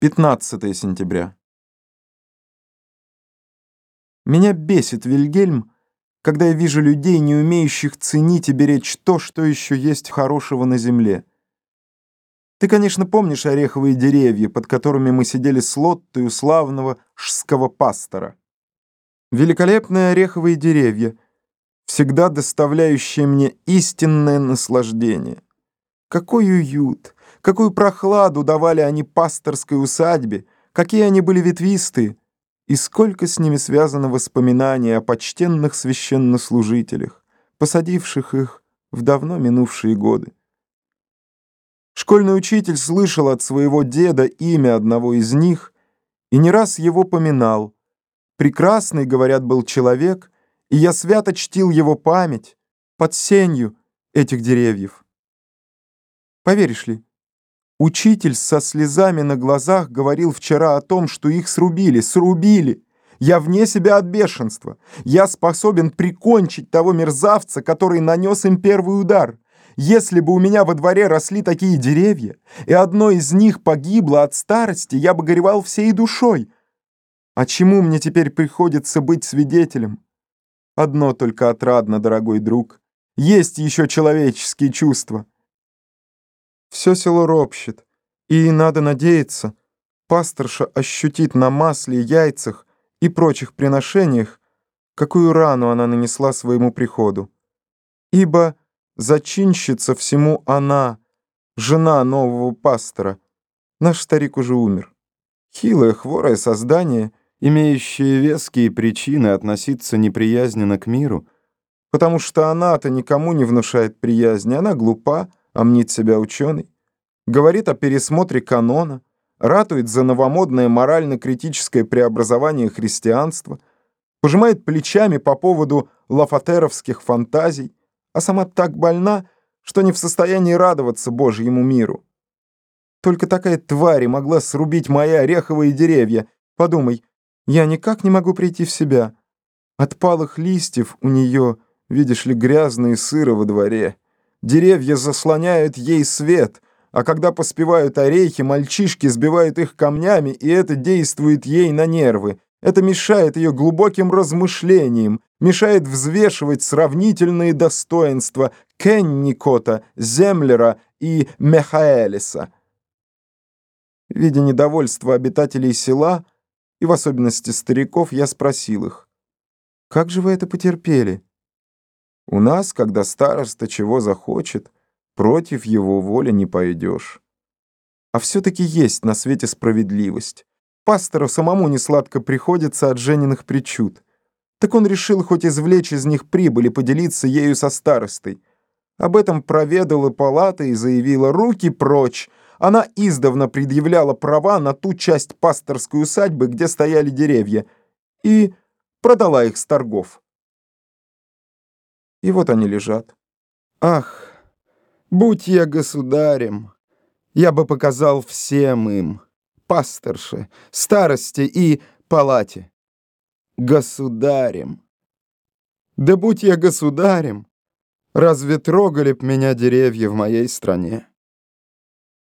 15 сентября. Меня бесит, Вильгельм, когда я вижу людей, не умеющих ценить и беречь то, что еще есть хорошего на земле. Ты, конечно, помнишь ореховые деревья, под которыми мы сидели с Лоттой у славного шского пастора. Великолепные ореховые деревья, всегда доставляющие мне истинное наслаждение. Какой уют! Какую прохладу давали они пасторской усадьбе, какие они были ветвистые, и сколько с ними связано воспоминаний о почтенных священнослужителях, посадивших их в давно минувшие годы. Школьный учитель слышал от своего деда имя одного из них и не раз его поминал. Прекрасный, говорят, был человек, и я свято чтил его память под сенью этих деревьев. Поверишь ли, Учитель со слезами на глазах говорил вчера о том, что их срубили, срубили. Я вне себя от бешенства. Я способен прикончить того мерзавца, который нанес им первый удар. Если бы у меня во дворе росли такие деревья, и одно из них погибло от старости, я бы горевал всей душой. А чему мне теперь приходится быть свидетелем? Одно только отрадно, дорогой друг. Есть еще человеческие чувства. Все село ропщет, и, надо надеяться, пасторша ощутит на масле, яйцах и прочих приношениях, какую рану она нанесла своему приходу. Ибо зачинщица всему она, жена нового пастора. Наш старик уже умер. Хилое, хворое создание, имеющее веские причины относиться неприязненно к миру, потому что она-то никому не внушает приязни, она глупа, а мнит себя ученый, говорит о пересмотре канона, ратует за новомодное морально-критическое преобразование христианства, пожимает плечами по поводу лафатеровских фантазий, а сама так больна, что не в состоянии радоваться Божьему миру. Только такая тварь могла срубить мои ореховые деревья. Подумай, я никак не могу прийти в себя. От палых листьев у нее, видишь ли, грязные сыры во дворе. Деревья заслоняют ей свет, а когда поспевают орехи, мальчишки сбивают их камнями, и это действует ей на нервы. Это мешает ее глубоким размышлениям, мешает взвешивать сравнительные достоинства Кенникота, Землера и Мехаэлиса. Видя недовольство обитателей села, и в особенности стариков, я спросил их, «Как же вы это потерпели?» У нас, когда староста чего захочет, против его воли не пойдешь. А все-таки есть на свете справедливость. Пастору самому не сладко приходится от Жениных причуд. Так он решил хоть извлечь из них прибыль и поделиться ею со старостой. Об этом проведала палата и заявила «руки прочь». Она издавна предъявляла права на ту часть пасторской усадьбы, где стояли деревья, и продала их с торгов. И вот они лежат. Ах, будь я государем, я бы показал всем им, пасторше, старости и палате. Государем. Да будь я государем, разве трогали б меня деревья в моей стране?